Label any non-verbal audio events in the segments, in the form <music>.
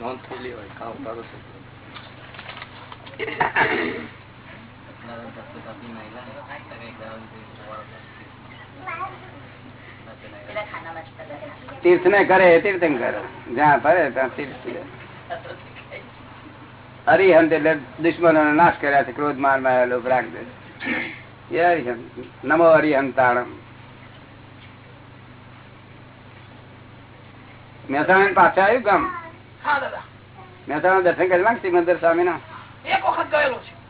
નોંધ થયેલી હોય કામ ઉતારો તીર્થ ને કરે તીર્થંકર જ્યાં ફરે, ત્યાં તીર્થ હરિહંત એટલે દુશ્મનો નાશ કર્યા છે ક્રોધ મારમાં લોક રાખે એ અરિહંત નમો હરિહંતાણમ. મહેસાણા પાછા આવ્યું ગામ? મહેસાણા દર્શન કરી સિમંદર સ્વામી ના એક વખત ગયેલો છે.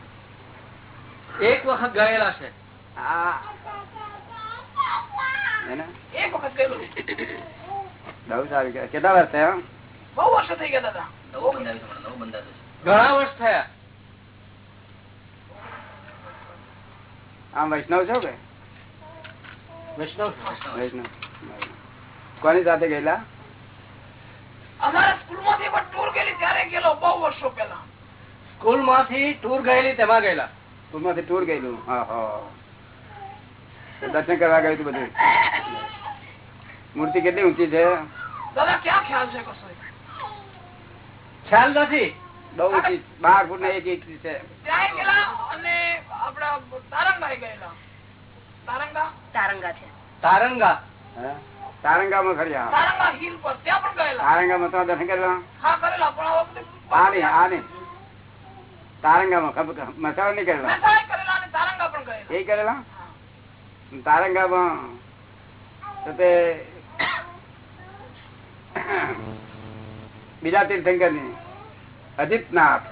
એક વખત ગયેલા છે? એક વખત ગયેલો છે. સારું કેટલા વર્ષ થયા? બહુ વર્ષો થઈ ગયા દાદા. ઘણા વર્ષ થયા. આમ વૈષ્ણવ છો કે? વૈષ્ણવ. વૈષ્ણવ. કોની સાથે ગયેલા? અમારા સ્કૂલમાંથી પણ ટૂર ગયેલી ત્યારે ગયેલો બહુ વર્ષો પેલા સ્કૂલમાંથી ટૂર ગયેલી તેમાં ગયેલા. સ્કૂલમાંથી ટૂર ગયેલું. હા હા દર્શન કરવા ગયું હતું બધું. મૂર્તિ કેટલી ઊંચી છે? દાદા ક્યાં ખ્યાલ છે કશો? ખ્યાલ નથી. બહુ ઊંચી. બાર ફૂટ ને એક ઇંચ છે. ત્યાં ગયેલા અને આપડા તારંગા ગયેલા. તારંગા? તારંગા છે. તારંગા? હા? તારંગામાં ખરી હા તારંગા માં પર ત્યાં પણ ગયેલા. તારંગામાં તો દર્શન કરવા? હા કરેલા હા નઈ નહીં આ તારંગામાં મસાલા નહીં કરેલા? એ કરેલા? તારંગામાં તો તે બીજા તીર્થંકરની અજીતનાથ.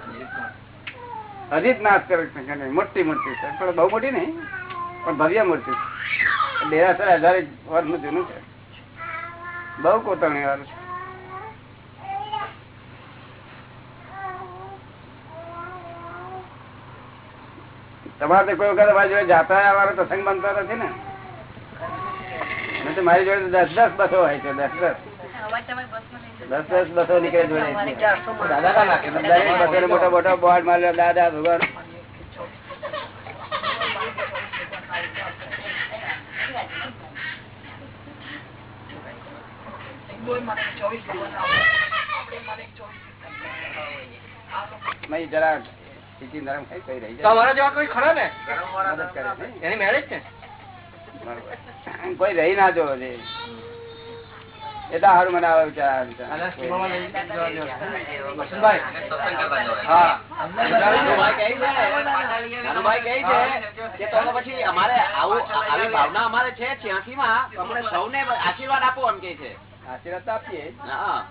અજીતનાથ તીર્થંકરની મોટી મૂર્તિ છે. પણ બહુ મોટી નહીં પણ ભવ્ય મૂર્તિ છે. દેરાસર હજાર વર્ષ જૂનું છે. બહુ કોતરણી વાળું તમારે તો કોઈ વખત મારી જોડે જાતા વાળો પ્રસંગ બનતા નથી ને? મારી જોડે દસ દસ બસો હોય છે દસ દસ. દસ દસ બસો નીકળે જોડે. દાદા મોટો મોટો બોર્ડ માર્યો દાદા ભગવાન હિન્દુએ માને ચોવીસ ભગવાન આપણે માને ચોવીસ નહીં જરા ચીચી નરમ થઈ કઈ રહી તમારા જેવા કોઈ ખરા ને? મદદ કરે? એની મેરેજ છે? કોઈ રહી ના જોવો છે એ સારું મને આવે વિચાર આવે. પછી અમારે ભાવના અમારે છે છ્યાસી માં અમને સૌને આશીર્વાદ આપો એમ કે છે. આશીર્વાદ તો આપીએ. હા.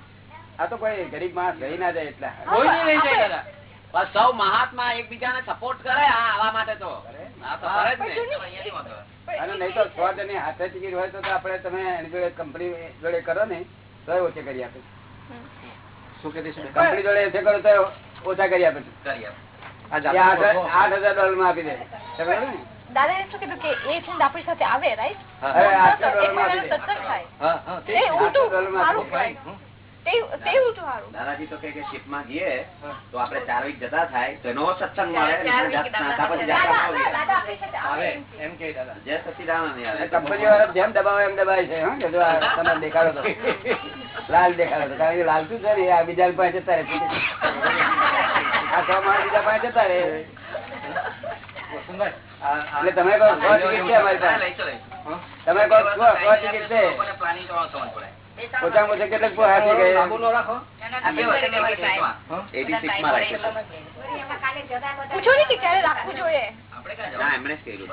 આ તો કોઈ ગરીબ માણસ રહી ના જાય એટલા. કોઈ નહીં રહી જાય દાદા. સૌ મહાત્મા એકબીજાને સપોર્ટ કરે આ આવા માટે તો. હા જ ને. અને નહીં તો સો હાથે ટિકિટ હોય તો આપડે તમે એની જોડે કંપની જોડે કરો ને તો ઓછી કરી આપે. શું કે કંપની જોડે ઓછે કરો તો ઓછા કરી આપે. આઠ હજાર ડોલરમાં આપી દે? દાદા એ શું કીધું કે એ છે આપણી સાથે આવે રાઈટ સત્સંગ થાય. તે ઉલટું સારું. દાદાજી તો કે શિપમાં તો જતા થાય તો એનો સત્સંગ મળે એમ કે જય સચિદાનંદ કંપની વાળા જેમ દબાવે એમ દબાય છે હો, કે તમે દેખાડો તો. લાલ દેખાડો તો. કારણ કે લાલ શું છે ને, આ બીજા પાસે જતા રહે આ છ માણસ બીજા પાસે જતા રહે. એટલે તમે કહો સો ટિકિટ છે અમારી પાસે તમે કહો સો સો ટિકિટ છે ઓછા કેટલાક હાથે ગયે? રાખો હા? 86 માં રાખ્યું છે. પૂછો ને કે ક્યારે રાખવું જોઈએ એમણે જ કર્યું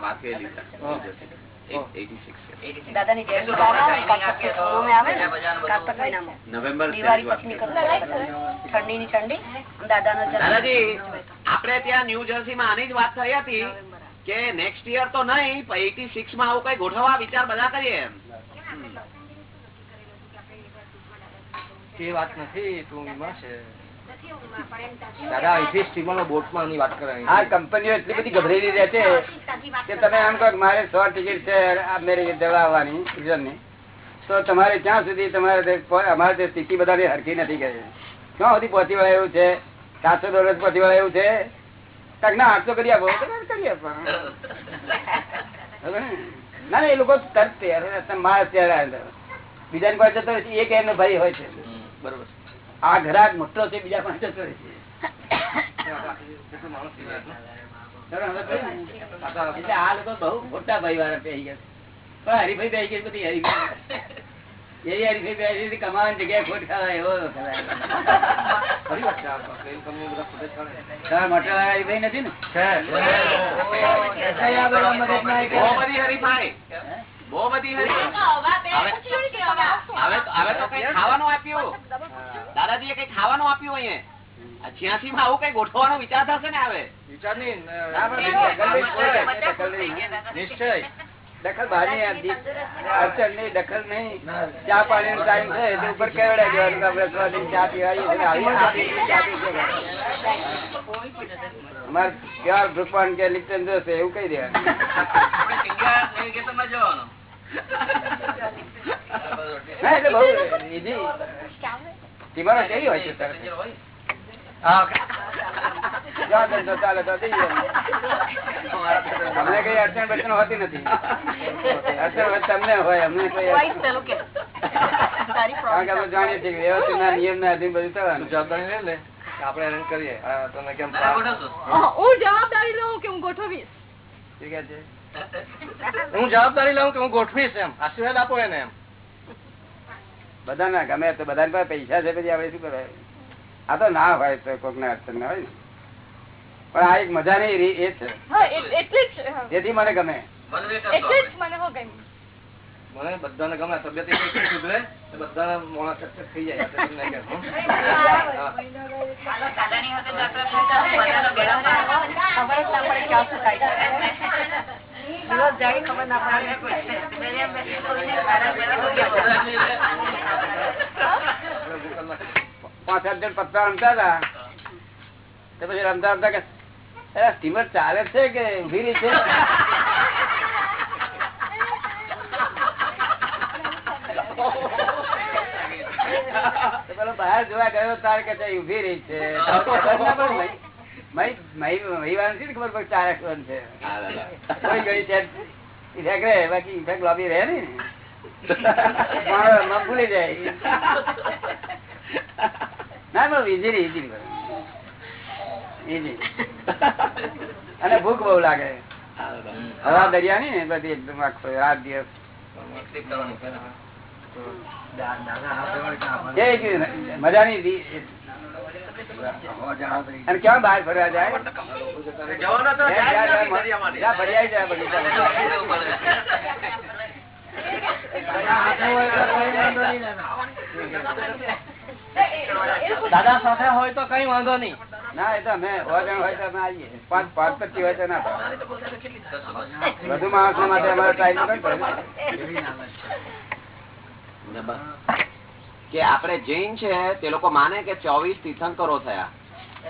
વાત કરેલી છે. Eight- 86 છે. દાદાની જય શ્રી રામ. કાર્તક પૂનમે આવે ને, ઠંડી જન્મ દાદાજી આપણે ત્યાં ન્યૂ જર્સી માં આની જ વાત થઈ હતી કે નેક્સ્ટ યર તો નહીં પણ એટી સિક્સમાં આવું કઈ ગોઠવવા વિચાર બધા કરીએ એ વાત નથી તું છે. દાદા અહીંથી સ્ટીમર બોટમાં વાત કરે આ કંપનીઓ એટલી બધી ગભરેલી રહે છે કે તમે એમ કહો મારે સો ટિકિટ છે અમેરિકા જવા આવવાની સિઝનની તો તમારે ક્યાં સુધી તમારે અમારે સ્થિતિ બધાની હરકી નથી કરી ક્યાં સુધી પહોંચી વળે એવું છે? સાતસો ડોલર પછી વાળા એવું છે? ના આઠસો કરી આપો કરી આપો. ના ના એ લોકો તૈયાર આવે. બીજાની પાસે જતો એક એમનો ભાઈ હોય છે. બરોબર. આ ઘરાક મોટો છે બીજા પાસે જતો રહે છે. આ લોકો બહુ મોટા ભાઈ વાળા પહેરી ગયા પણ હરિભાઈ પહેરી ગઈ બધી હરીફાઈ. એવી બેસી કમાવાની જગ્યાએ ખોટ ખાવા આ તો. પ્લેન કંપની બધા ફૂટેજ કાઢે. તમારા મોટા વાળા હરીફાઈ નથી ને? બહુ બધી હરીફાઈ બહુ બધી હરીફાઈ હવે તો- હવે તો કઈ ખાવાનું આપ્યું. દાદાજીએ કઈ ખાવાનું આપ્યું અહીંયા? છ્યાસી માં આવું કઈ ગોઠવાનો વિચાર થશે ને હવે? વિચાર નહીં. નિશ્ચય. દખલ બહારની અડચણ નહીં દખલ નહીં. ચા પાણી નો ટાઈમ છે એટલે ઉપર કેવડાવી જવાનું આપણે ચા કે. અમારે પ્યોર ભૂખવાન કે લિપ્ટન જોશે એવું કહી દેવાનું. <laughs> ના એટલે બહુ easy. ટીમારો કેવી હોય છે અમને કઈ અડચણ બડચણ હોતી નથી અડચણ તમને હોય અમને કોઈ જાણીએ છીએ કે વ્યવસ્થિતના નિયમના અધીન બધું થવાનું જવાબદારી લે આપણે arrange કરીએ તને કેમ હું જવાબદારી લઉં કે હું ગોઠવીશ હું જવાબદારી લઉં કે હું ગોઠવીશ એમ આશીર્વાદ આપો એને એમ બધાના ગમે તો બધાની પાસે પૈસા છે પછી આપડે શું કરાય આ તો ના હોય તો કોક ના અડચણ ના હોય ને પણ આ એક મજા રી- એ છે હા જ જેથી મને ગમે એટલે મને હો ગમ્યું મને બધાને ગમે તબિયત સુધરે તો મોણા ચકચક થઈ જાય. ખબર ના પડે પાંચ સાત જણ પત્તા રમતા હતા. તો પછી રમતા રમતા કે "અરે, સ્ટીમર ચાલે છે કે ઊભી રહી છે? પેલો બહાર જોવા ગયો તાર કે ઊભી રહી છે. ખબર પડે ચાર અક્ષર છે. કોઈ ઘડી છે. ઇફેક્ટ રહે બાકી ઇફેક્ટ લોબી રહે ને ભૂલી જાય. ના બહુ ઈઝી ઈઝી અને ભૂખ બહુ લાગે. હવા દરિયાની ને બધી એકદમ આખો રાત દિવસ. મજાની અને ક્યાં બહાર ફરવા જાય? જવાનો જાય <laughs> જ દાદા સાથે હોય તો કઈ વાંધો નહીં. ના એ તો અમે ભોજન હોય તો અમે આવીએ. પાંચ પાંચ પચી હોય તો ના વધુ માણસો માટે અમારો ટાઈમ કે આપણે જૈન છે તે લોકો માને કે ચોવીસ તીર્થંકરો થયા.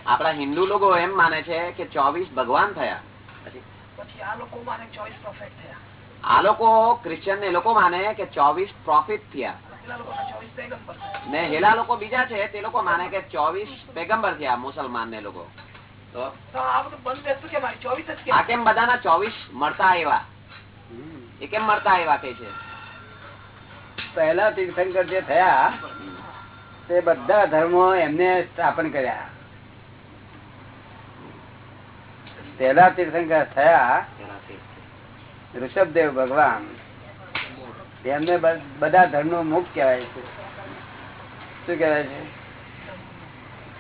આપણા હિન્દુ લોકો એમ માને છે કે ચોવીસ ભગવાન થયા. પછી આ લોકો માને ચોવીસ પ્રોફેટ થયા. આ લોકો ક્રિશ્ચિયન ને લોકો માને કે ચોવીસ પ્રોફિટ થયા. ને હેલા લોકો બીજા છે તે લોકો માને કે ચોવીસ પેગમ્બર થયા મુસલમાન ને લોકો. કેમ બધાના ચોવીસ મળતા આવ્યા? એ કેમ મળતા આવ્યા કે છે? પહેલા તીર્થંકર જે થયા તે બધા ધર્મો એમને સ્થાપન કર્યા. પહેલા તીર્થંકર થયા ઋષભદેવ ભગવાન એમને બધા ધર્મ મુક્ત કહેવાય છે. શું કહેવાય છે?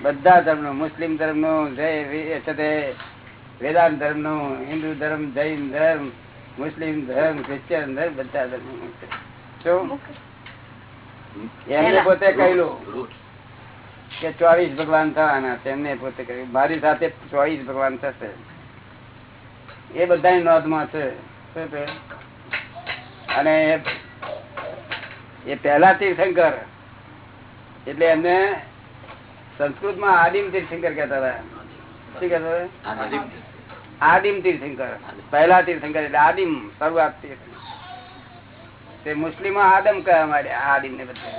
બધા ધર્મ મુસ્લિમ ધર્મનું વેદાંત ધર્મ નો હિન્દુ ધર્મ જૈન ધર્મ મુસ્લિમ ધર્મ ક્રિશ્ચિયન ધર્મ બધા ધર્મ એમને પોતે કહેલું કે ચોવીસ ભગવાન થવાના છે. એમને પોતે કહ્યું મારી સાથે ચોવીસ ભગવાન થશે. એ બધા નોંધમાં છે. છે? અને એ પહેલા તીર્થંકર. એટલે એમને સંસ્કૃતમાં આદિમ તીર્થંકર કહેતા હતા. શું કહેતા હતા? આદિમ. તીર્થંકર. પહેલા તીર્થંકર એટલે આદિમ શરૂઆત તે મુસ્લિમો આદમ કહેવા માંડ્યા આદિમ ને બધે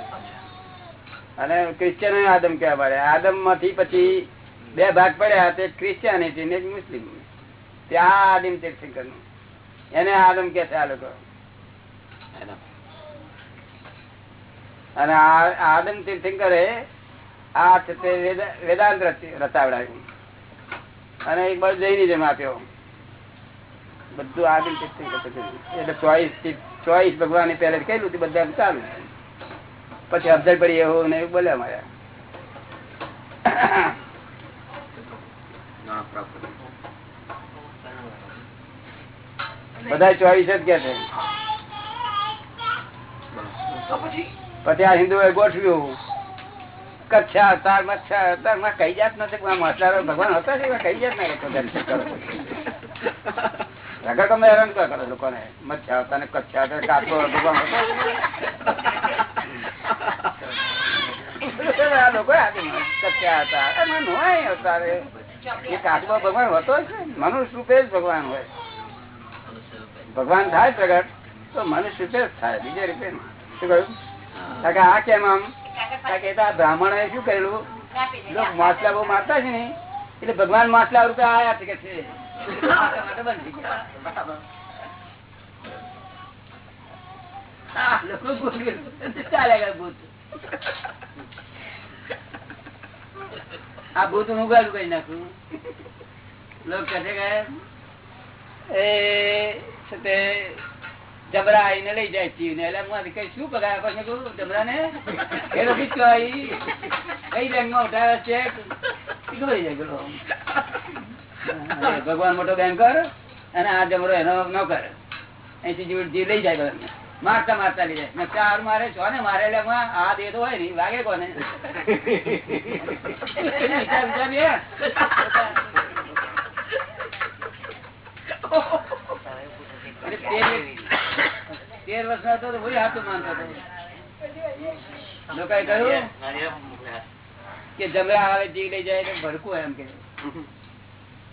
અને ક્રિશ્ચિયનો આદમ કહેવા માંડ્યા આદમમાંથી પછી બે ભાગ પડ્યા તે ક્રિશ્ચિયાનિટી ને મુસ્લિમ. તે આ આદિમ તીર્થંકરનું એને આદમ કે છે આ લોકો. અને આ આદમ તીર્થંકરે આ વેદાંત રચ- રચાવડાવ્યું અને એક બાજુ જેમ આપ્યો. બધું આગળ તીર્થંકર એટલે ચોઈસ ચોઈસ ભગવાને પહેલે કહેલું હતું બધા ચાલુ પછી અબધર પડી એવું ને એવું બોલ્યા માર્યા બધા ચોવીસ જ કે છે. તો પછી આ હિન્દુએ ગોઠવ્યું કચ્છા તાર મચ્છા અવતારમાં કઈ જાત નથી ભગવાન હતા છે કઈ જાત ના ને કચ્છા હતો ભગવાન મનુષ્ય રૂપે જ ભગવાન હોય. ભગવાન થાય પ્રગટ, તો મનુષ્ય રૂપે જ થાય, બીજા રૂપે શું કહ્યું? આ કેમ આમ? બ્રાહ્મણોએ શું કરેલું? માછલા બહુ મારતા છે ને. એટલે ભગવાન માછલા રૂપે આયા છે કે છે. આ ભૂત હું ગાડું કઈ નાખું? લોકો કહે છે કે, એ જબરા આવીને લઈ જાય ચીવ ને એટલે હું કઈ શું પગાર આપો છો? જબરા ને એ નથી કઈ બેંકમાં ઉઠાવે છે? ભગવાન મોટો બેંકર અને આ જમરો એનો નોકર અહીંથી જીવ જીવ લઈ જાય બધા મારતા મારતા લઈ જાય. ચાર મારે છો ને મારે એટલે આ દે તો હોય ને વાગે કોને? <laughs> વિચાર <laughs> તેર- વર્ષ હતો તો ભાઈ હાથું માનતો હતો. લોકોએ કહ્યું? કે જમરા આવે જીવ લઈ જાય એટલે ભડકું એમ કે.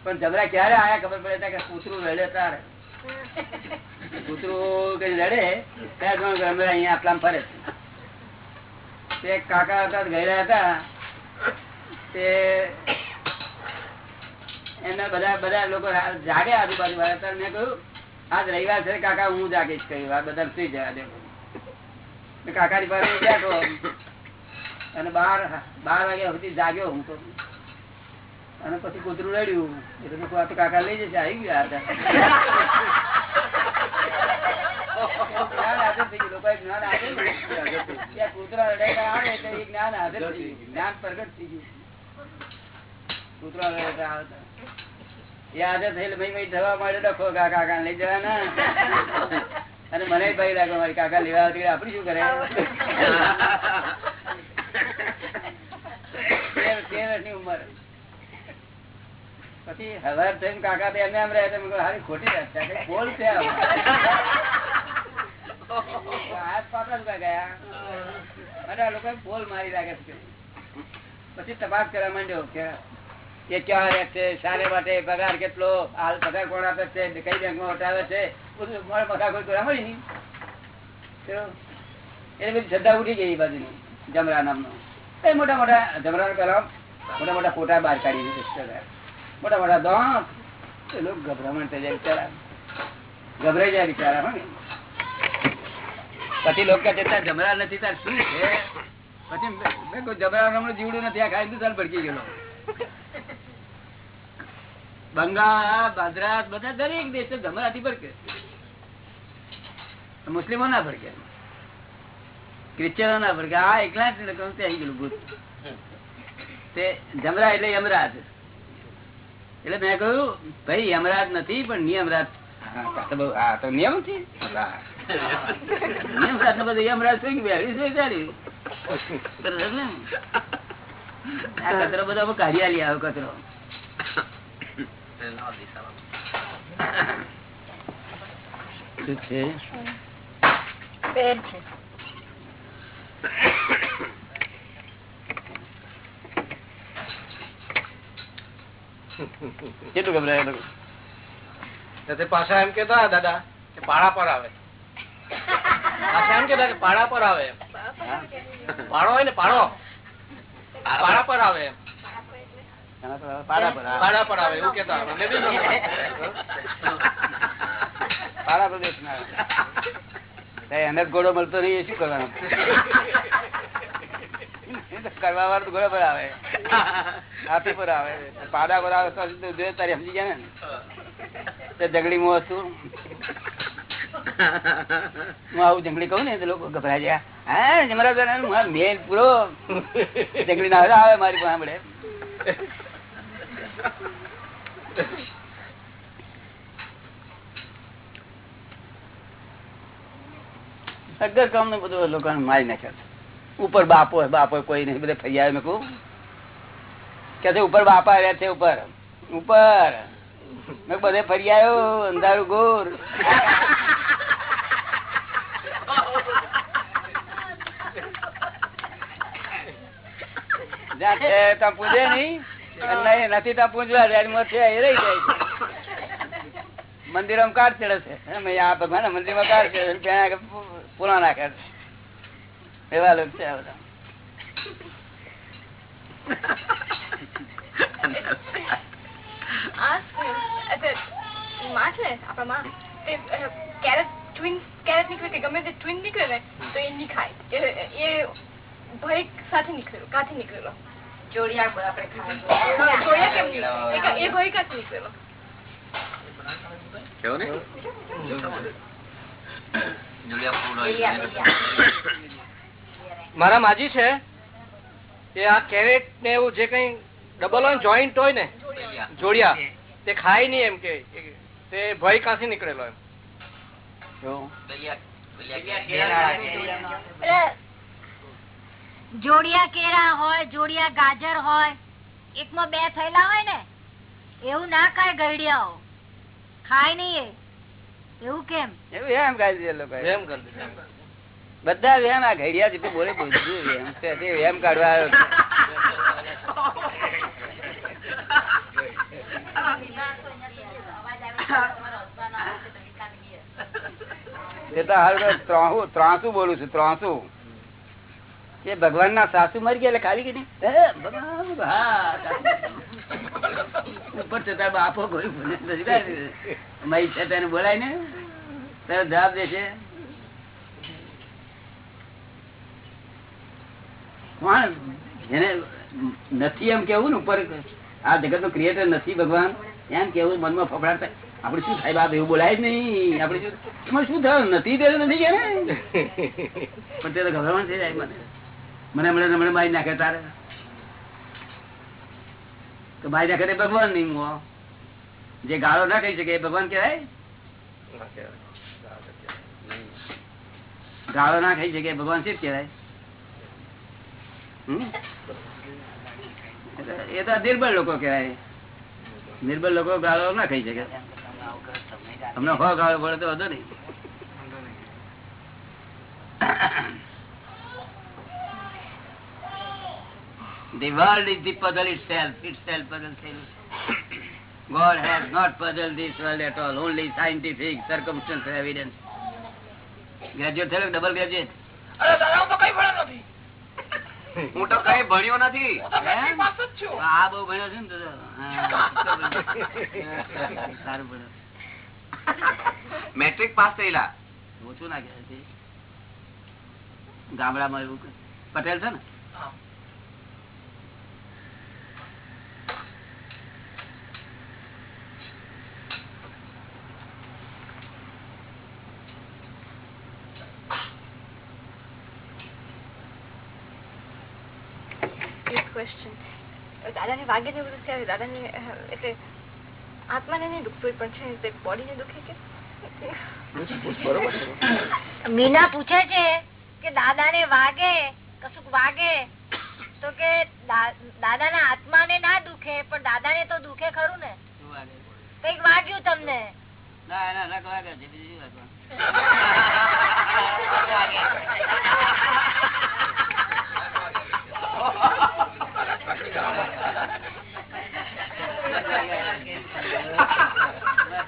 પણ જમરા ક્યારે આયા ખબર પડે કે કૂતરું રડે તારે. કૂતરું કઈ જ જમરા અહીંયા આટલા ફરે તે કાકા હતા તો હતા. તે એના બધા બધા લોકો જાગે આજુબાજુ વાળા. ત્યારે મેં કહ્યું આજ રવિવાર છે કાકા, હું જાગીશ કઈ વાર બધા સુઈ જવા દે. કાકા ની પાસે બેઠો અને બાર બાર વાગ્યા સુધી જાગ્યો હું તો. અને પછી કૂતરું રડ્યું. કાકા લઈ જશે, આવી ગયા હતા કૂતરા રડેલા આવે એટલે જ્ઞાન હાજર થઈ ગયું. જ્ઞાન પ્રગટ થઈ ગયું. કૂતરા રડેલા આવે તો. પછી હવાર થઈને કાકા એમને એમ રહે, તો હારી ખોટી વાત બોલ છે હાથ પાછા ગયા. અને આ લોકો બોલ મારી લાગે છે. પછી તપાસ કરવા માંડ્યો કે એ ક્યાં રહે છે શાને માટે પગાર કેટલો હાલ પગાર કોણ આપે છે કઈ બેંકમાં વટાવે છે એટલે બધી શ્રદ્ધા ઉઠી ગઈ એ બાજુની જમરા નામનો. એ મોટા મોટા જમરા પેલા મોટા મોટા ફોટા બહાર કાઢી દીધું મોટા મોટા દોંત. એ લોકો ગભરામણ થઈ જાય બિચારા. ગભરાઈ જાય બિચારા હોય પછી લોકો છે, જમરા નથી તાર શું છે? પછી મેં- કોઈ જમરા જીવડું નથી આ ખાઈ ભડકી ગયેલો. બંગાળ બાદરાત બધા દરેક દેશ જમરાથી ભડકે. મુસ્લિમો ના ભડકે. ક્રિશ્ચનો ના ભડકે. આ એકલા જ આવી ગયેલું ભૂત તે જમરા એટલે યમરાજ. એટલે મેં કહ્યું ભાઈ યમરાજ નથી પણ નિયમરાજ. બહુ- હા, તો નિયમ છે. નિયમરાજ ને બધું યમરાજ થઈ ગયું કચરો બધા કાઢી આલી આવ્યો કચરો. છે કેટલું ગભરાય તે પાછા એમ કેતા દાદા કે પાડા પર આવે પાછા એમ કેતા કે પાડા પર આવે પાડો હોય ને પાડો પાડા પર આવે એમ. પાડા પર હા. આવે એવું કેતા. પાડા એને ઘોડો મળતો નહીં એ શું કરવાનું? એ તો કરવા ઘોડા પર આવે. હાથી પર આવે. પાડા પર આવે તો જોઈએ તારી સમજી ગયા ને? તે જંગલી માં હતું. હું આવું જંગલી કહું ને તો લોકો ગભરાઈ ગયા હા જમરા મેલ પૂરો. જંગલી ના આવે મારી પાસે અગર કામ ને બધું લોકો મારી નાખ્યા ઉપર બાપો બાપો કોઈ નહીં, બધે ફૈયા મેં કહું. કે ઉપર બાપા આવ્યા છે ઉપર. ઉપર. બધે ફરી આવ્યો અંધારું ગોર જ્યાં છે ત્યાં પૂછે નહીં. નથી ત્યાં પૂજવા છે એ રહી જાય. છે. માં કાઢ ચડે છે આ ભગવાન મંદિરમાં કાઢ ચડે પૂરા નાખે છે એવા ટ્વિન કેરેટ નીકળે ગમે તે ટ્વિન નીકળે ને, તો એ નહીં ખાય એ- ભય સાથે નીકળેલો, કાથી નીકળેલો? જોડિયા આપણે ખાય જોયા કેમ નહીં? એ કા- એ નીકળેલો કેવું ને બિલિયા, બિલિયા. મારા માજી છે તે આ કેરેટ ને એવું જે કઈ ડબલ હોય જોઈન્ટ હોય ને જોડિયા તે ખાય નહીં એમ કે તે ભય કાંથી નીકળેલો એમ. જોડિયા કેળા હોય જોડિયા ગાજર હોય એકમાં બે થયેલા હોય ને એવું ના ખાય ગરડિયાઓ. ખાય નહીં એવું કેમ? એવું એમ કાઢી દે લોકો એમ કરી કરી. બધા વેમ આ ઘડિયા જેટલું બોલે બધું વેમ છે. તે વેમ કાઢવા આવ્યો છે. <laughs> તે તો હાલ તો ત્રાહુ બોલું છું ત્રાસુ. કે ભગવાન ના સાસુ મરી ગયા એટલે ખાલી કે. ઉપર છતાં બાપો કોઈ મહી. છે બોલાય ને. તારો જવાબ દેશે. કોણ? જેને નથી એમ કેવું ને ઉપર, આ જગતનું ક્રિએટર નથી ભગવાન, એમ કેવું મનમાં ફફડાટ આપડે શું થાય બાપ, એવું બોલાય જ નહીં. આપડે શું શું થયું નથી તે નથી કે ને? પણ તે તો ગભરામણ થઈ જાય મને. મને હમણાં હમણાં મારી નાખે તારે. તો મારી નાખે ભગવાન નહીં હું જે ગાળો ના કહી શકે એ ભગવાન કહેવાય? ગાળો ના ખાઈ શકે ભગવાન શિવ કહેવાય? એ તો નિર્બળ લોકો કહેવાય. નિર્બળ લોકો ગાળો ના ખાઈ શકે. તમને હો ગાળો પડે તો વધુ નહીં. The world is the puzzle itself. Itself puzzle itself. God has not puzzled this world at all. Only scientific, circumstantial evidence. Graduate થયો ડબલ ગ્રેજ્યુએટ અરે દાદા તો કઈ ભણ્યો નથી હું તો કઈ ભણ્યો નથી આ બહુ ભણ્યો છું ને દાદા સારું ભણ્યો મેટ્રિક પાસ થયેલા ઓછું ના કહેવાય ગામડામાં એવું પટેલ છે ને એક ક્વેશ્ચન દાદાને વાગે ને બધું ત્યારે દાદાને એટલે આત્માને નહીં દુખતું પણ છે તે બોડીને દુખે કે? મીના પૂછે છે કે દાદાને વાગે કશુંક વાગે તો કે દાદા ના આત્માને ના દુખે પણ દાદાને તો દુખે ખરું ને? કંઈક વાગ્યું તમને? ના એના નખ વાગે છે બીજું વાગે? <laughs>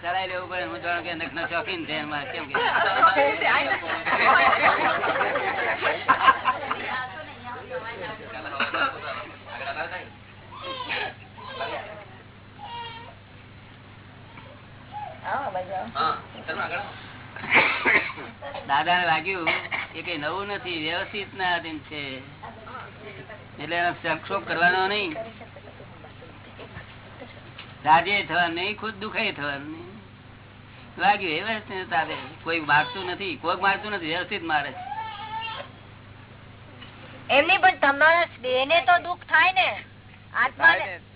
ચલાઈ લેવું પડે હું જાણું કે નખ શોખીન છે એમાં કેમ દાદા ને લાગ્યું એ કઈ નવું નથી, વ્યવસ્થિત ના અધીન છે. એટલે એનો સંક્ષોભ કરવાનો નહીં. રાજે થવાનું નહીં, ખુદ દુખાય થવાનું વાગ્યું એ વ્યવસ્થિત તારે. કોઈ મારતું નથી કોઈ મારતું નથી વ્યવસ્થિત મારે. એમની પણ તમારા દેહ ને તો દુઃખ થાય ને. આત્મા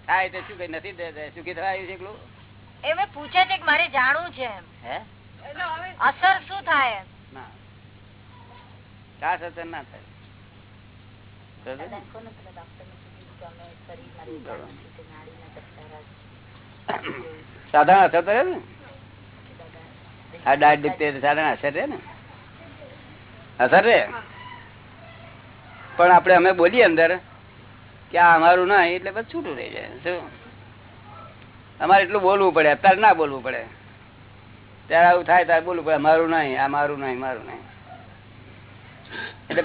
થાય તો શું કઈ નથી સુખી થવા આવ્યું છે એકલું? એમ પૂછે છે કે મારે જાણવું છે એમ. હે? અસર શું થાય એમ? ના. ખાસ અસર ના થાય? સાધારણ અસર તો ને? આ દાઢ દુખતી સાધારણ અસર રહે ને? અસર રે પણ આપણે અમે બોલીએ અંદર કે આ અમારું ના એટલે બસ છૂટું રહી જાય. શું? અમારે એટલું બોલવું પડે, અત્યારે ના બોલવું પડે. ત્યારે આવું થાય, ત્યારે બોલવું પડે મારું નહીં, આ મારું નહીં મારું નહીં. એટલે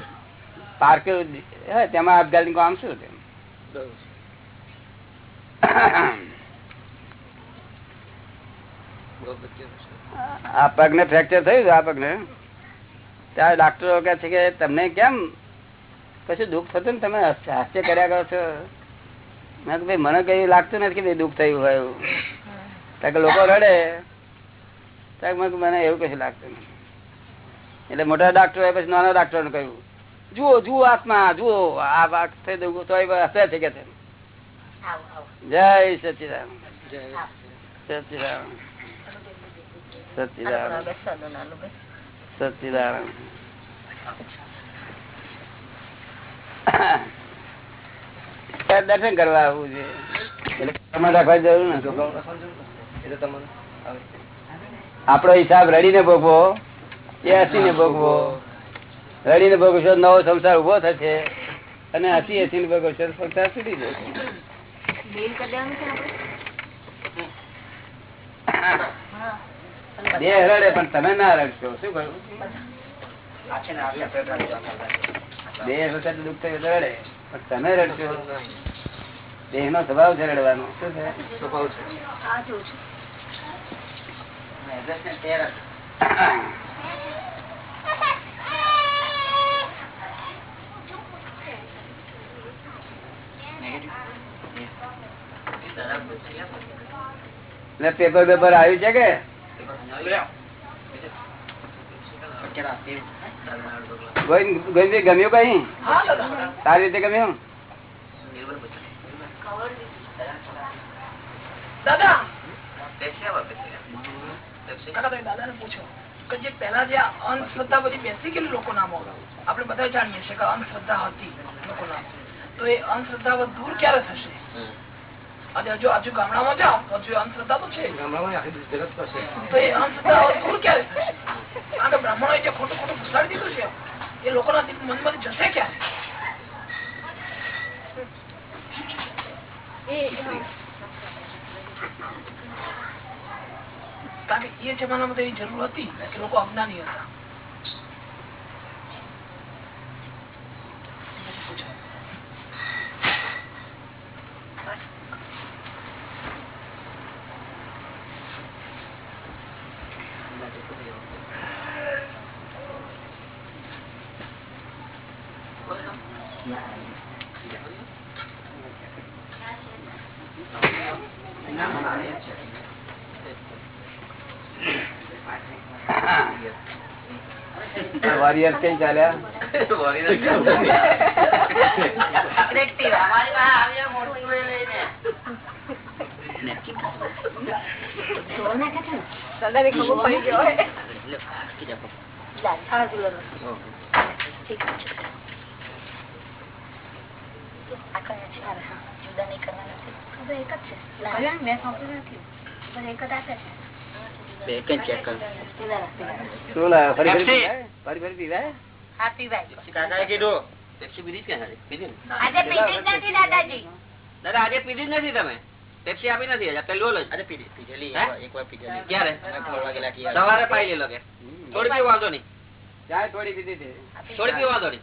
પાર્ક તેમાં આપઘાત કામ શું છે? આ પગ ને ફ્રેક્ચર થયું આ પગ ને ત્યારે ડાક્ટરો કહે છે કે તમને કેમ? કશું દુઃખ થતું ને તમે હાસ્ય કર્યા કરો છો? મેં ભાઈ મને કઈ લાગતું નથી કે દુઃખ થયું હોય એવું. લોકો રડે. ત્યાં મને એવું કશું લાગતું નથી. એટલે મોટા ડાક્ટર પછી નાના ડાક્ટર ને કહ્યું જુઓ જુઓ આત્મા જુઓ આ વાત થઈ દઉં તો હસે છે. કે જય સચિદાન જય સચિદાન સચિદાન દર્શન કરવા આવવું છે આપડો હિસાબ રડીને ભોગવો એ હસીને ભોગવો રડીને ભોગવશો નવો સંસાર ઊભો થશે અને હસી હસીને ભોગવશો તો સંસાર છૂટી જશે બે રડે પણ તમે ના રડશો. શું કહ્યું? બે વખત દુઃખ થયું રડે. પણ તમે રડશો. દેહ નો સ્વભાવ છે રડવાનો. શું છે? એટલે પેપર પેપર આવ્યું છે કે? ગમ્યું કઈ સારી રીતે ગમ્યું દાદા દાદાને પૂછો કે જે પહેલા જે અંધશ્રદ્ધા બધી બેસી ગયેલી લોકો નામો આપણે બધા જાણીએ છીએ કે અંધશ્રદ્ધા હતી લોકો નામ તો એ અંધશ્રદ્ધા દૂર ક્યારે થશે આજે હજુ આજુ ગામડામાં જાઓ તો હજુ એ અંધશ્રદ્ધા તો છે તો એ અંધશ્રદ્ધા દૂર ક્યારે? કારણ કે બ્રાહ્મણો જે ખોટું ખોટું ઘુસાડી દીધું છે એ લોકોના મનમાંથી જશે ક્યારે? કારણ કે એ જમાનામાં તો એની જરૂર હતી કે લોકો અજ્ઞાની હતા. વોરિયર કઈ ચાલ્યા દાદાને ફરી ફરી પીવાય? પેપ્સી પીધી જ? આજે નથી દાદાજી. દાદા આજે પીધી નથી તમે? પેપ્સી આપી નથી હજી. પહેલું ઓલું જ. હે? ક્યારે? સવારે પાઈ લેલો કે થોડી પી વાંધો નહીં. થોડી પીધી થોડી પીવો વાંધો નહીં.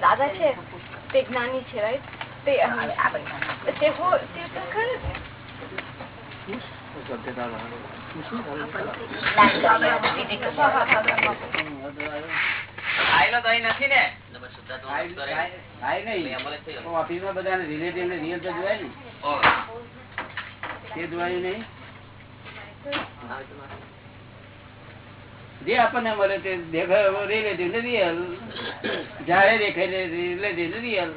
દાદા છે તે જ્ઞાની છે રાઈટ તે બધાને રિલેટિવ ને રિયલ તો જોવાય ને તે જોવાયું નહીં? જે આપણને મળે તે દેખાય રિલેટિવ ને રિયલ. જયારે દેખાય રિલેટિવ ને રિયલ.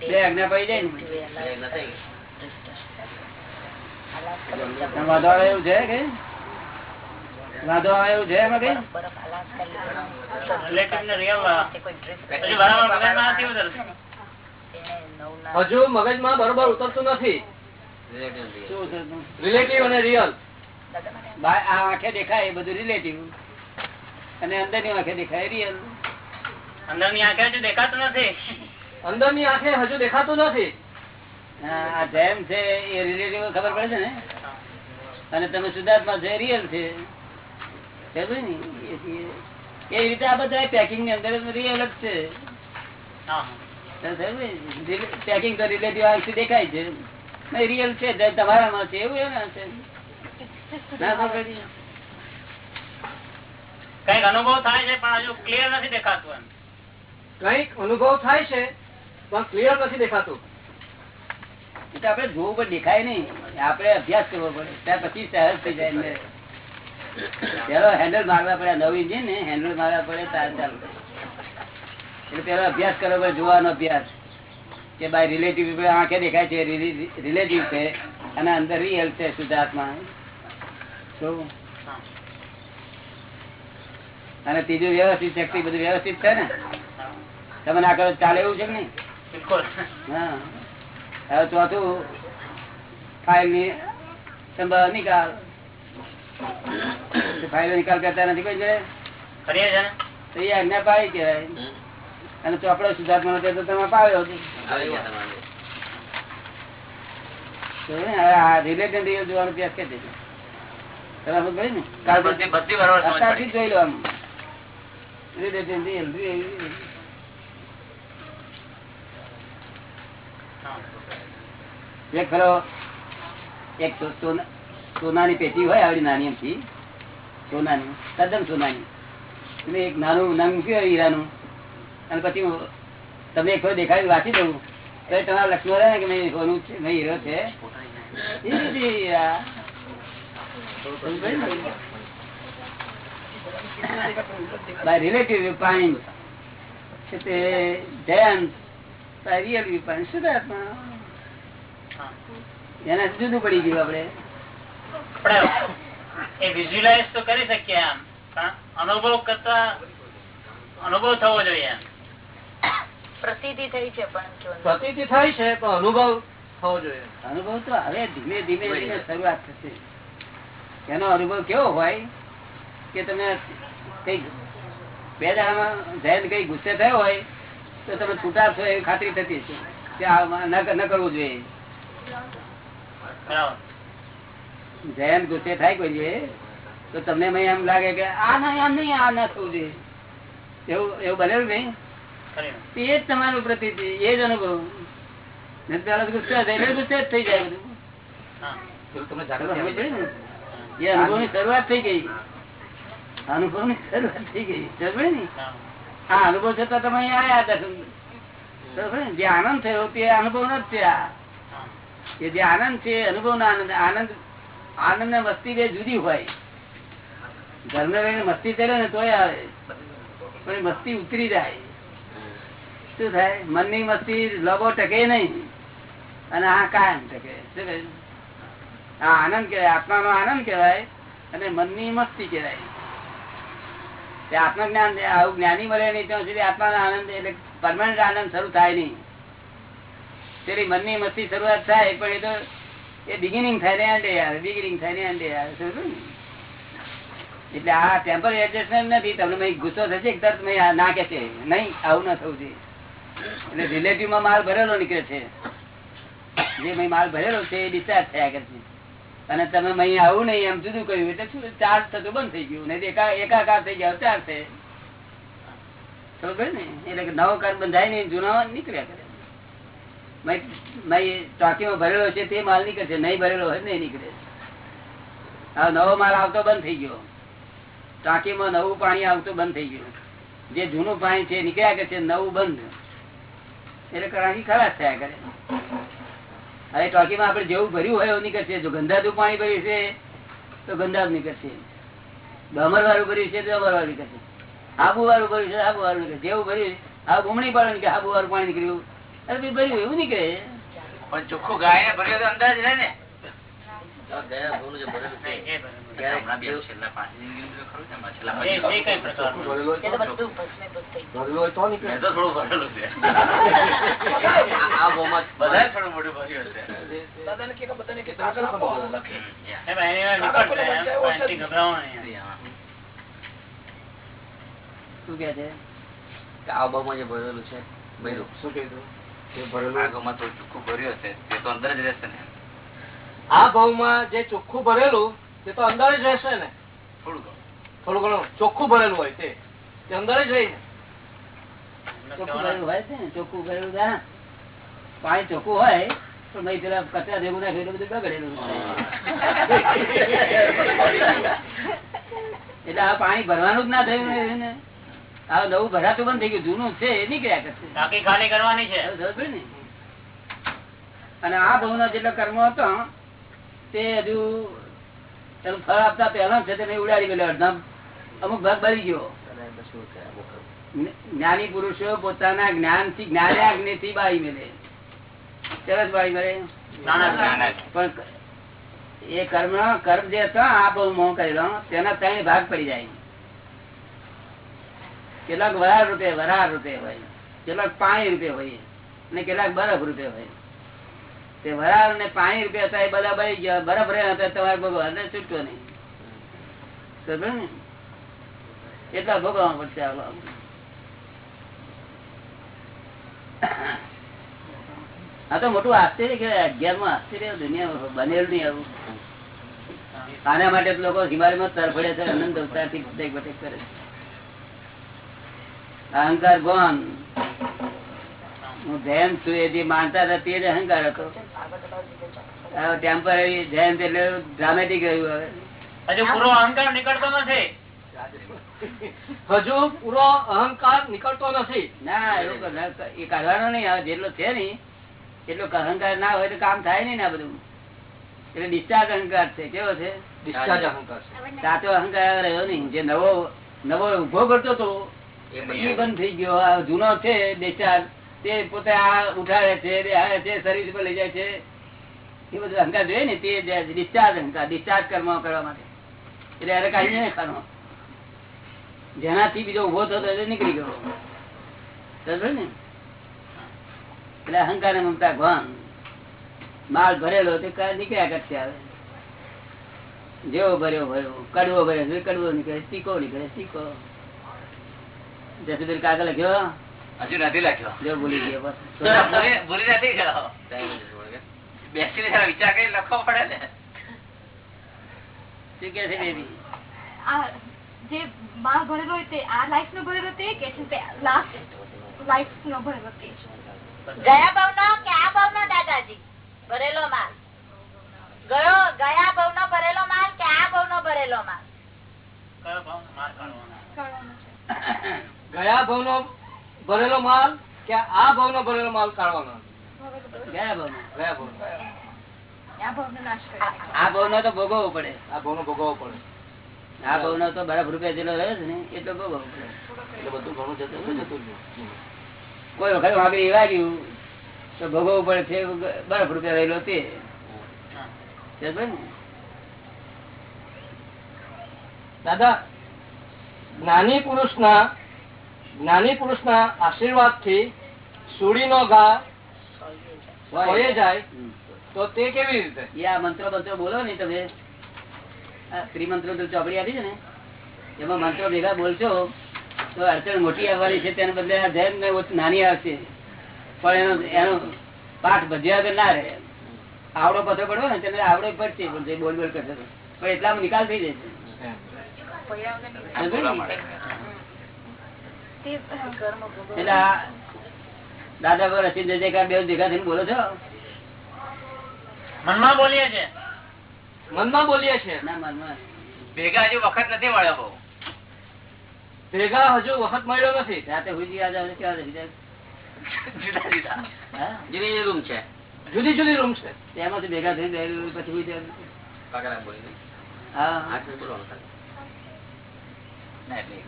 બે આજ્ઞા પડી જાય ને. વાંધો આવે એવું છે કે? વાંધો આવે એવું છે એમાં કઈ? હજુ મગજમાં બરોબર ઉતરતું નથી? રિલેટિવ અને રિયલ આંખે દેખાય એ બધું રિલેટિવ અને અંદરની આંખે દેખાય રિયલ અંદરની આંખે હજુ દેખાતું નથી. આ જેમ છે એ રિલેટિવ ખબર પડે છે ને? અને તમે સુધાર્થમાં છે રિયલ છે. ને? એ- એ રીતે આ બધા પેકિંગની અંદર રિયલ જ છે. પેકિંગ તો રિલેટિવ આંખથી દેખાય છે. રિયલ છે જે તમારામાં છે એવું એના છે. કંઈક અનુભવ થાય છે પણ હજુ ક્લિયર નથી દેખાતું કંઈક અનુભવ થાય છે પણ ક્લિયર નથી દેખાતું. આપડે જોવું પણ દેખાય નહીં. આપડે અભ્યાસ કરવો પડે. ત્યાર પછી સહજ થઈ જાય પેલો હેન્ડલ મારવા પડે નવું ઇન્જિન ને હેન્ડલ મારવા પડે તાર ચાલુ. એટલે પેલો અભ્યાસ કરવો પડે જોવાનો અભ્યાસ. કે ભાઈ રિલેટિવ આંખે દેખાય છે રિલેટિવ છે અને અંદર રિયલ છે શુદ્ધાત્મા. શું? અને ત્રીજું વ્યવસ્થિત શક્તિ બધું વ્યવસ્થિત છે ને? તમે ના કરો ચાલે એવું છે કે નહીં? હા. હવે ચોથું ફાઇલની સંભાવ નિકાલ. ફાઇલ નિકાલ કરતા નથી કોઈ છે ને? પાડી કહેવાય. અને ચોપડો સુધાર્થમાં તો તમે રિલેટેડ જોવાનો જોઈ લો આમ. રિલેટેડ. એક ખરો એક સોનાની પેટી હોય આવડી નાની એમથી. સોનાની તદ્દન સોનાની. એક નાનું નામ મૂક્યું હીરાનું? અને પછી તમને એક વાર દેખાડી વાંચી દઉં. તો તમારા લક્ષ્મણ રહે કે નહીં સોનું છે નહીં હીરો છે? જુદું પડી ગયું આપણે. એ વિઝ્યુલાઇઝ તો કરી શકીએ આમ અનુભવ કરતા અનુભવ થવો જોઈએ પ્રસિદ્ધિ થઈ છે પણ છે અનુભવ થવો જોઈએ. અનુભવ તો હવે ધીમે ધીમે ધીમે શરૂઆત થશે. એનો અનુભવ કેવો હોય કે તમે કઈ બે દાડામાં જૈન કઈ ગુસ્સે થયો હોય તો તમે છૂટા છો એવી ખાતરી થતી છે કે આ ન કરવું જોઈએ. જૈન ગુસ્સે થાય કોઈ જોઈએ તો તમને એમ એમ લાગે કે આ ના આમ નહીં આ ના થવું જોઈએ. એવું એવું બનેલું નહીં? એ જ તમારું પ્રતિ એ જ અનુભવ. ગુસ્સે થાય એટલે ગુસ્સે જ થઈ જાય બધું. હા. પેલું તમને તમે જાગૃતિ સમજ આપી પડી ને? એ અનુભવની શરૂઆત થઈ ગઈ. અનુભવની શરૂઆત થઈ ગઈ. સમજ ને? આ અનુભવ છતાં તમે અહીંયા આવ્યા દર્શન સમજ પડી ને? જે આનંદ થયો તે અનુભવ ન આ કે જે આનંદ છે અનુભવ નો આનંદ આનંદ આનંદ ને મસ્તી બે જુદી હોય. ઘરને રહીને મસ્તી કરે ને તોય આવે. પણ મસ્તી ઉતરી જાય. શું થાય? મનની મસ્તી લબો ટકે નહીં. અને આ કાયમ ટકે. શું? આ આનંદ કહેવાય, આત્માનો આનંદ કહેવાય, અને મનની મસ્તી તે જ્ઞાન આવું જ્ઞાની મળે નહીં, ત્યાં સુધી આત્માનો આનંદ એટલે પરમાનન્ટ આનંદ શરૂ થાય નહીં. તેની મનની મસ્તી શરૂઆત થાય, પણ એ તો, એ બિગિનિંગ થાય ને અંડે આવે બિગિનિંગ થાય ને અંડે આવે શું એટલે આ ટેમ્પરરી એડજસ્ટમેન્ટ નથી, તમને ગુસ્સો થશે તરત ના કે નહીં, આવું ના થવું જોઈએ. એટલે રિલેટિવમાં માલ ભરેલો નીકળે છે. જે માલ ભરેલો છે એ ડિસ્ચાર્જ થયા કરે અને તમે અહીં આવું નહીં એમ જુદું કહ્યું એટલે શું ચાર્જ થતું બંધ થઈ ગયું. નહીં એકા- એકાકાર થઈ ગયા ચાર છે. ને? એટલે નવો કાર બંધાય નહીં જૂનો નીકળ્યા કરે. ટાંકીમાં ભરેલો છે તે માલ નીકળે છે. નહીં ભરેલો હોય નહીં નીકળે. હવે નવો માલ આવતો બંધ થઈ ગયો. ટાંકીમાં નવું પાણી આવતું બંધ થઈ ગયું. જે જૂનું પાણી છે નીકળ્યા કરે છે, નવું બંધ. એટલે ટાંકી ખરાબ થયા કરે. હવે ટોકીમાં આપણે જેવું ભર્યું હોય એવું નીકળશે. જો ગંધાતું પાણી ભર્યું છે, તો ગંદાતું નીકળશે. ડમર વાળું ભર્યું છે, તો ડમર વાળું નીકળશે. આબુ વાળું ભર્યું છે આબુ વાળું નીકળે જેવું ભર્યું આ ગુમણી પાડો કે આબુ વાળું પાણી નીકળ્યું. અરે ભર્યું એવું નીકળે. પણ ચોખ્ખું ગાય ભર્યો તો અંદાજ રહે ને. <laughs> શું કે છે? આ બહુમાં જે ભરેલું છે ભર્યું. શું કીધું ભરેલું ભર્યું હશે. તે તો અંદર જ રહેશે ને. આ ભાવમાં જે ચોખ્ખું ભરેલું તે તો અંદર જ રહેશે ને? થોડું થોડું ઘણું. ચોખ્ખું ભરેલું હોય તે. અંદર જ રહી ને ચોખ્ખું ભરેલું હોય છે ને? ચોખ્ખું ભરેલું પાણી ચોખ્ખું હોય પણ ભાઈ પેલા કચરા ભેગું ના એટલે બધું બગડેલું એટલે આ પાણી ભરવાનું જ ના થયું ને આ નવું ભરાતું બંધ થઈ ગયું જૂનું છે એ નીકળ્યા કરશે. બાકી ખાલી કરવાની છે? અને આ ભાવના જેટલા કર્મ હતો તે હજુ ફળ આપતા પહેલા છે તેને ઉડાડી ગયેલો અડધમ. અમુક ભાગ ભરી ગયો. જ્ઞાની પુરુષો પોતાના જ્ઞાનથી જ્ઞાનાગ્નિ થી બાળી મેળે સરસ બાળી મેલે. પણ એ કર્મ કર્મ જે હતો આ બહુ મોહ કરેલો તેના ત્રણ ભાગ પડી જાય. કેટલાક વરાળ રૂપે વરાળ રૂપે હોય. કેટલાક પાણી રૂપે હોય. અને કેટલાક બરફ રૂપે હોય. તે વરાળ ને પાણી રૂપિયા હતા એ બધા બળી ગયા, બરફ રહ્યા તમારે ભગવાન ને એટલા ભોગવવા પડશે આ તો મોટું આશ્ચર્ય કે અગિયારમાં આશ્ચર્ય દુનિયા બનેલું નહીં આવું. આના માટે લોકો હિમાલયમાં તરફડે છે અનંત અવતારથી બટેક ભટેક કરે અહંકાર ગોન. હું જૈન છું એ જે માનતા હતા તે અહંકાર હતો. ટેમ્પરરી જૈન એટલે ડ્રામેટિક રહ્યું હવે. હજુ પૂરો અહંકાર નીકળતો નથી. હજુ પૂરો અહંકાર નીકળતો નથી. ના એવું એ કરવાનો નહીં હવે જેટલો છે ને એટલો અહંકાર ના હોય તો કામ થાય નહીં ને આ બધું. એટલે ડિસ્ચાર્જ અહંકાર છે. કેવો છે? ડિસ્ચાર્જ અહંકાર સાચો અહંકાર રહ્યો નહીં. જે નવો નવો ઊભો કરતો હતો એ એ બંધ બંધ થઈ ગયો. જૂનો છે ડિસ્ચાર્જ તે પોતે આ ઉઠાડે છે, તે સર્વિસ પર લઈ જાય છે. એ બધું અહંકાર જોઈએ ને, તે ડિસ્ચાર્જ અહંકાર ડિસ્ચાર્જ કર્મ કરવા માટે. એટલે અરે કાઢી નહીં ખાનો જેનાથી બીજો ઊભો થતો એટલે નીકળી ગયો. ને? એટલે અહંકાર મમતા ભાન માલ ભરેલો તે નીકળ્યા કરશે આવે. જેવો ભર્યો ભર્યો, કડવો ભર્યો, કડવો નીકળે ટીકો નીકળે ટીકો જસુભાઈ કાગળ લખ્યો હજુ નથી લખ્યો. જો ભૂલી ગયો ભૂલી નથી ગયો. બેસીને જરા વિચાર કરી લખવો પડે ને. શું કે છે બેબી? જે માં ભરેલો હોય તે આ લાઈફ નો ભરેલો તે કે છે તે લાસ્ટ લાઈફ નો ભરેલો તે? ગયા ભાવનો કે આ ભાવનો દાદાજી? ભરેલો માલ. ગયો ગયા ભાવનો ભરેલો માલ કે આ ભાવનો ભરેલો માલ? કયો ભાવ નો માલ કરવાનો છે. ગયા ભાવનો ભરેલો માલ કે આ ભાવનો ભરેલો માલ કાઢવાનો? આ ભાવ ભાવનો તો ભોગવવો પડે. આ ભાવનો ભોગવવો પડે. આ ભાવનો તો બરફ રૂપિયા જેટલો રહ્યો છે ને એટલો ભોગવવો પડે. એટલે બધું ઘણું જતું જતું કોઈ વખત વાગડી ગયું તો ભોગવવું પડે છે બરફ રૂપિયા રહેલો તે. સમજો ને? જ્ઞાની પુરુષ ના આશીર્વાદથી સુડીનો ઘા વહી જાય. તો તે કેવી રીતે? એ આ મંત્રો મંત્રો બોલો ને તમે. આ ત્રિમંત્રો ચોપડી આપી છે ને. એમાં મંત્રો ભેગા બોલશો તો અડચણ મોટી આવવાની છે તેને બદલે આ ધ્યાન ને ઓછું નાની આવશે. પણ એનો એનો પાઠ ભજ્યા વગર ના રહે. આવડો પથ્થર પડવો ને તેને આવડો પડશે પણ જે બોલ બોલ કરશે પણ એટલામાં નિકાલ થઈ જશે સમજ્યું ને? એટલે આ દાદા પર રચિન જયકાર બે ભેગા થઈને બોલો છો? મનમાં બોલીએ છે. મનમાં બોલીએ ના મનમાં. ભેગા હજુ વખત નથી મળ્યો બહુ. ભેગા હજુ વખત મળ્યો નથી? રાતે હુજી આજે? જુદા જુદા. હા? જુદી જુદી રૂમ છે. જુદી જુદી રૂમ છે. તેમાંથી ભેગા થઈને પછી હા. જાય. બોલી હા આઠ મિનિટ બોલવાનું ખાલી. ના એટલે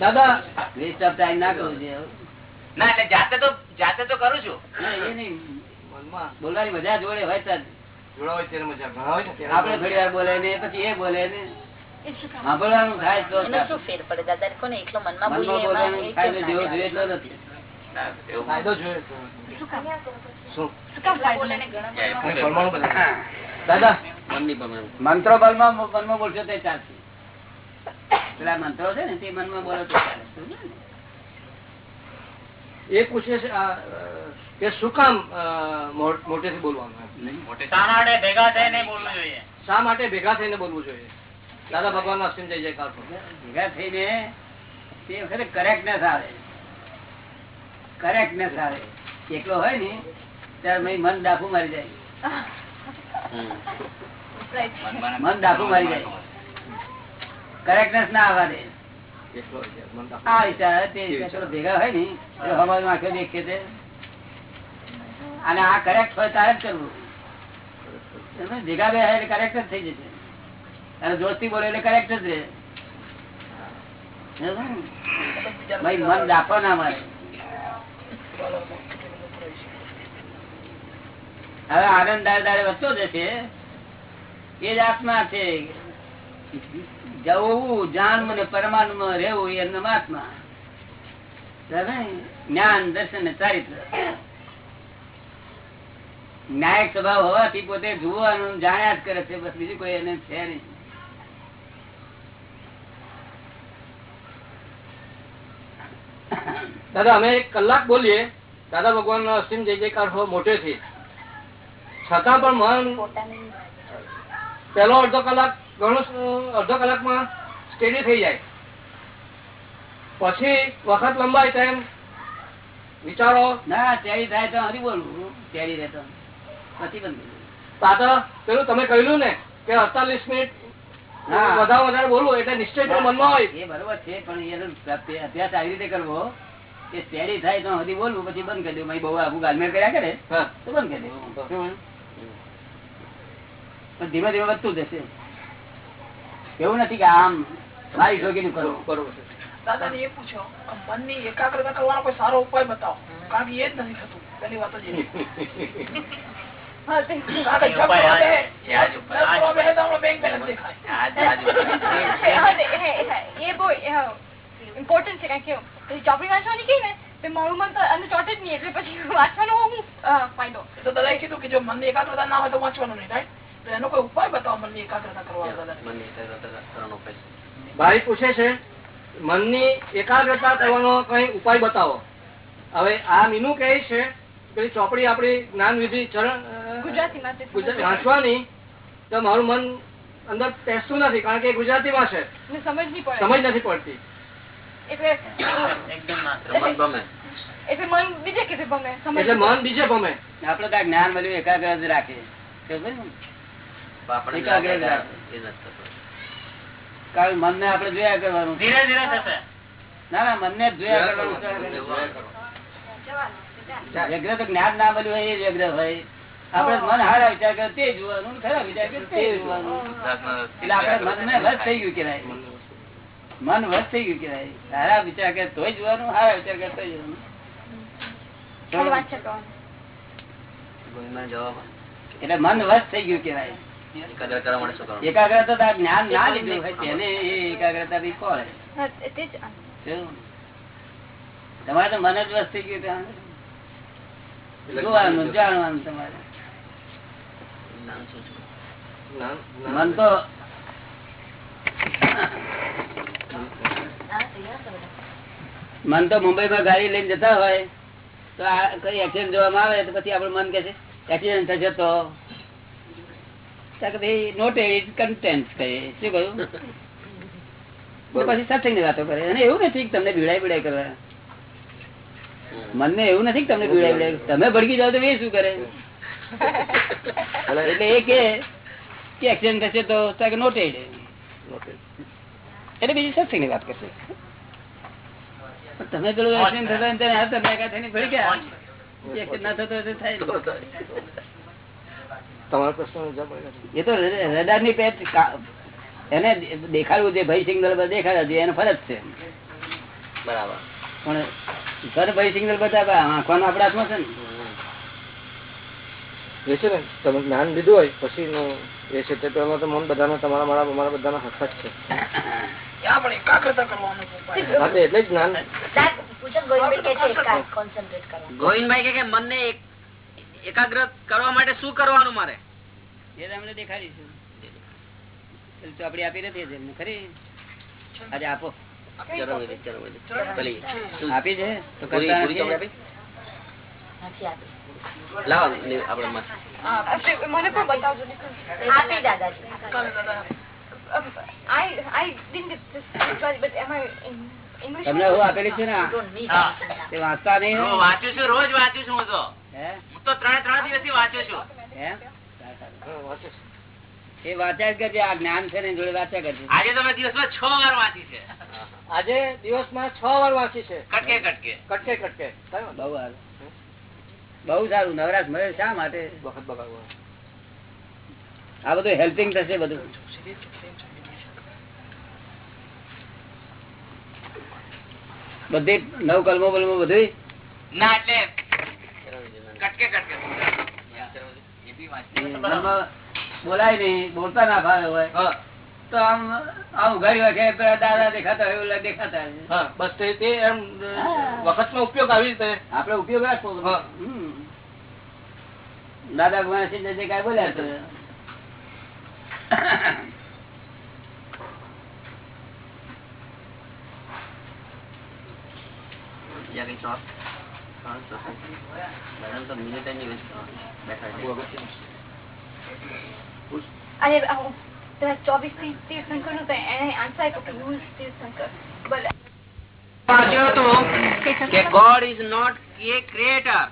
દાદા વેસ્ટ ઓફ ટાઈમ ના કરવું જોઈએ ના એટલે જાતે તો જાતે તો કરું છું. ના, એ નહીં. બોલવાની મજા જોડે હોય તો જ. જોડા હોય ત્યારે મજા ઘણા હોય ને ત્યારે આપણે થોડી વાર બોલે ને પછી એ બોલે ને. સાંભળવાનું થાય તો શું ફેર પડે દાદા? કોને એકલો મનમાં જેવો જોઈએ એટલો નથી. દાદા મંત્રો બલમાં મનમાં બોલશો તે ચાલશે. પેલા મંત્રો છે ને તે મનમાં બોલો તો? એ પૂછે છે કે શું કામ મોટે થી બોલવાનું શા માટે ભેગા થઈને બોલવું જોઈએ? શા માટે ભેગા થઈને બોલવું જોઈએ? દાદા ભગવાન ના અસીમ જય જયકાર કરો. ભેગા થઈને તે વખતે કરેક્ટનેસ આવે. કરેક્ટનેસ આવે. એકલો હોય ને ત્યારે મન ડાફું મારી જાય. મન ડાફું મારી જાય. કરેક્ટનેસ ના આવવા દે. આ વિચાર ભેગા હોય ને દેખે છે અને આ કરેક્ટ હોય તારે જ કરવું. ભેગા બે એટલે કરેક્ટ જ થઈ જશે. અને જોસ્તી બોલે એટલે કરેક્ટ જ રહે. ભાઈ મન દાખો ના મારે. હવે આનંદ દાડે દાડે વધતો જશે. એ જ આત્મા છે. જવું જાણવું ને પરમાણુ રહેવું એ મહાત્મા. જ્ઞાન દર્શન ચારિત્ર. ન્યાયિક સ્વભાવ હોવાથી પોતે જોવાનું જાણ્યા જ કરે છે બસ બીજું કોઈ એને છે નહીં. દાદા અમે એક કલાક બોલીએ. દાદા ભગવાન નો અસીમ જય જયકાર હો મોટેથી. છતાં પણ મન પેલો અડધો કલાક ઘણું અડધો કલાકમાં સ્ટેડી થઈ જાય. પછી વખત લંબાય તેમ. વિચારો. ના ટેરી થાય તો હરી બોલવું. ટેરી રહેતો નથી બંધ કરી પાછા પેલું તમે કહ્યું ને કે અડતાલીસ મિનિટ વધારે વધારે બોલવું એટલે નિશ્ચય પણ મનમાં હોય. એ બરોબર છે પણ એનો અભ્યાસ આવી રીતે કરવો કે સ્ટેડી થાય તો હજી બોલવું પછી બંધ કરી દેવું. બહુ આખું ગાલમેલ કર્યા કરે. તો બંધ કરી દેવું. પણ ધીમે ધીમે વધતું જશે. એવું નથી કે આમ મારી ઠોકીને કરવું બરોબર છે. દાદા એ પૂછો મનની એકાગ્રતા કરવાનો કોઈ સારો ઉપાય બતાવો. કારણ કે એ જ નથી થતું. પેલી વાત જ એ. છે. કારણ કે કરવા કરવા ઇમ્પોર્ટન્ટ છે કારણ ચોપડી વાંચવાની કઈ ને તો મારું મન તો અંદર ચોટે જ નહીં એટલે પછી વાંચવાનો હું ફાયદો. તો દાદાએ કીધું કે જો મનની એકાગ્રતા ના હોય તો વાંચવાનું નહીં રાઈટ તો એનો કોઈ ઉપાય બતાવો મનની એકાગ્રતા કરવાનો એકાગ્રતા. ભાઈ પૂછે છે મનની એકાગ્રતા કરવાનો કઈ ઉપાય બતાવો? હવે આ મીનુ કહે છે પેલી ચોપડી આપડી જ્ઞાન વિધિ ચરણ વાંચવાની તો મારું મન અંદર પેસતું નથી કારણ કે ગુજરાતી માં છે. સમજ નહીં પડે. સમજ નથી પડતી. એટલે એકદમ મન એટલે મન બીજે ભમે ગમે એટલે મન બીજે ભમે આપડે કાંઈ જ્ઞાન મળ્યું એકાગ્ર જ ખબર ને? આપણે જોયા કરવાનું. ધીરે ધીરે થશે. ના ના મન ને જોયા કરવાનું. વ્યગ્ર તો જ્ઞાન ના મળ્યું હોય એ વ્યગ્ર હોય. આપડે મન હારા વિચાર કરે તે જોવાનું. ને ખરા વિચાર કરે તે જોવાનું. એટલે આપડે મનને વધ થઈ ગયું કેવાય મન વધ થઈ ગયું કેવાય સારા વિચાર કરે તોય જોવાનું. હારા વિચાર કરે તોય જોવાનું. એટલે મન વધ થઈ ગયું કેવાય એકાગ્રતા જ્ઞાન ના લીધું હોય તેને એકાગ્રતા બી કોણ? તમારે તો મન જ વસ્તી ગયું જોવાનું જાણવાનું તમારે? મન તો મન તો મુંબઈ માં ગાડી લઈને જતા હોય. તો આ કઈ એક્સિડન્ટ જોવામાં આવે તો પછી આપડે મન કે છે એક્સિડન્ટ થશે તો. નોટ એડિટ કન્ટેન્ટ કહે શું કહ્યું તો પછી સત્સંગ વાતો કરે. અને એવું નથી તમને બીડાઈ બીડાઈ કરવા. મનને એવું નથી તમને બીડાઈ બીડાઈ તમે ભડકી જાવ તો એ શું કરે? એટલે એ કે એક્સિડન્ટ થશે તો નોટ એડ એટલે બીજી સત્સંગની વાત કરશે. તમે પેલું એક્સિડન્ટ થતા તમે એકા ગયા એક્સિડન્ટ ના થતો થાય. તમારો પ્રશ્ન એ તો રડારની પેટ એને દેખાડવું છે ભાઈ સિગ્નલ પર દેખાડવા જોઈએ ફરજ છે. બરાબર. પણ સર ભાઈ સિગ્નલ બતાવે આંખવાનો આપણા હાથમાં છે ને. એ છે ને તમે જ્ઞાન લીધું હોય પછી નું એ છે તો મન બધાનો તમારા મારા અમારા બધાના હક જ છે. એટલે જ જ્ઞાન. ગોવિંદભાઈ કે મન ને એક- એકાગ્ર કરવા માટે શું કરવાનું મારે? એ તમને દેખાડીશું ચોપડી આપી નથી એમને ખરી? આજે આપો. આપી છે? તો? તમને હું આપેલી છે ને વાંચતા નહીં હું. વાંચું છું રોજ વાંચું છું હું તો. હે? હું તો ત્રણે ત્રણ દિવસથી વાંચું છું. એ વાંચ્યા જ કરજે આ જ્ઞાન છે ને જોડે વાંચ્યા કરજે. આજે તમે મેં દિવસમાં છ વાર વાંચી છે. આજે દિવસમાં છ વાર વાંચી છે. કટકે કટકે. કટકે કટકે. બહુ સારું. બહુ સારું નવરાશ મળે શા માટે? વખત બગાડવો આ બધું હેલ્પિંગ થશે બધું. બધી નવ કલમો બલમો બધું ના એટલે કટકે કટકે. બોલાય નહીં બોલતા ના ભાવે હોય. તો આમ આમ ઉઘાડી વખે દાદા દેખાતા હોય દેખાતા બસ તે તે એમ વખત નો ઉપયોગ આવી રીતે. આપડે ઉપયોગ રાખવો દાદા ભગવાન સિંહ જે કઈ બોલ્યા તો? શોખ તો છે. બધાને તો મિનિટ જ નહીં બેઠા છે. અને આવું પેલા ચોવીસ ત્રીસ તીર્થંકરનું એને આન્સર આપ્યો કે યુઝ તીર્થંકર ભલે વાંચ્યું હતું કે God is not a creator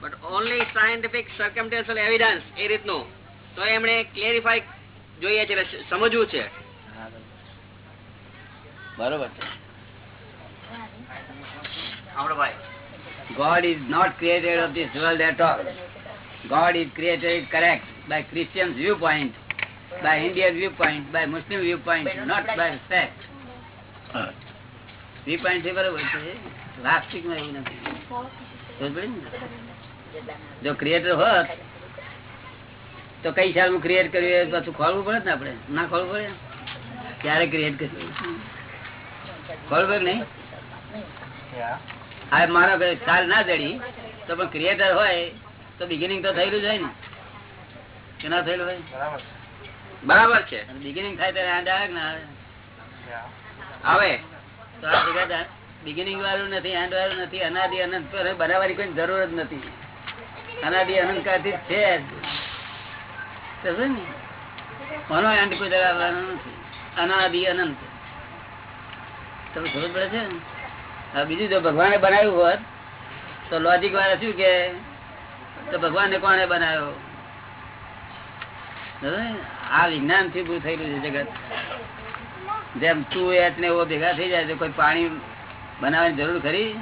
but only scientific circumstantial evidence એ રીતનું તો એમણે ક્લેરિફાઈ જોઈએ છે સમજવું છે બરોબર છે ભાઈ God is not created of this world at all. God is created correct by Christian's viewpoint, by Indian viewpoint, by Muslim viewpoint, not by fact. viewpoint છે બરોબર છે વાસ્તવિકમાં એવું નથી? જો ક્રિએટર હોત તો કઈ સાલનું ક્રિએટ કર્યું એ પાછું ખોલવું પડે ને આપડે ના ખોલવું પડે ક્યારે ક્રિએટ કર્યું ખોલવું નહીં આ મારો ખ્યાલ ના જડી તો પણ ક્રિએટર હોય તો બિગિનિંગ તો થયેલું જ હોય ને. કે ના થયેલું હોય? બરાબર છે. બિગિનિંગ થાય ત્યારે આંડ આવે ના આવે. આવે? તો આ જગ્યા બિગિનિંગ વાળું નથી એન્ડ વાળું નથી અનાદિ અનંત પર બનાવવાની કોઈ જરૂર જ નથી. અનાદિ અનંત કાળથી છે જ. ને? કોનો એન્ડ કોઈ ધરાવવાનો નથી? અનાદિ અનંત. તમે ખબર પડે છે ને? બીજું જો ભગવાને બનાવ્યું હોત, તો લોજિક વાળા શું કે? તો કોને બનાવ્યો? આ વિજ્ઞાનથી પૂરું થયેલું છે જગત. જેમ તું એચ ને એવો ભેગા થઈ જાય તો કોઈ પાણી બનાવવાની જરૂર ખરી?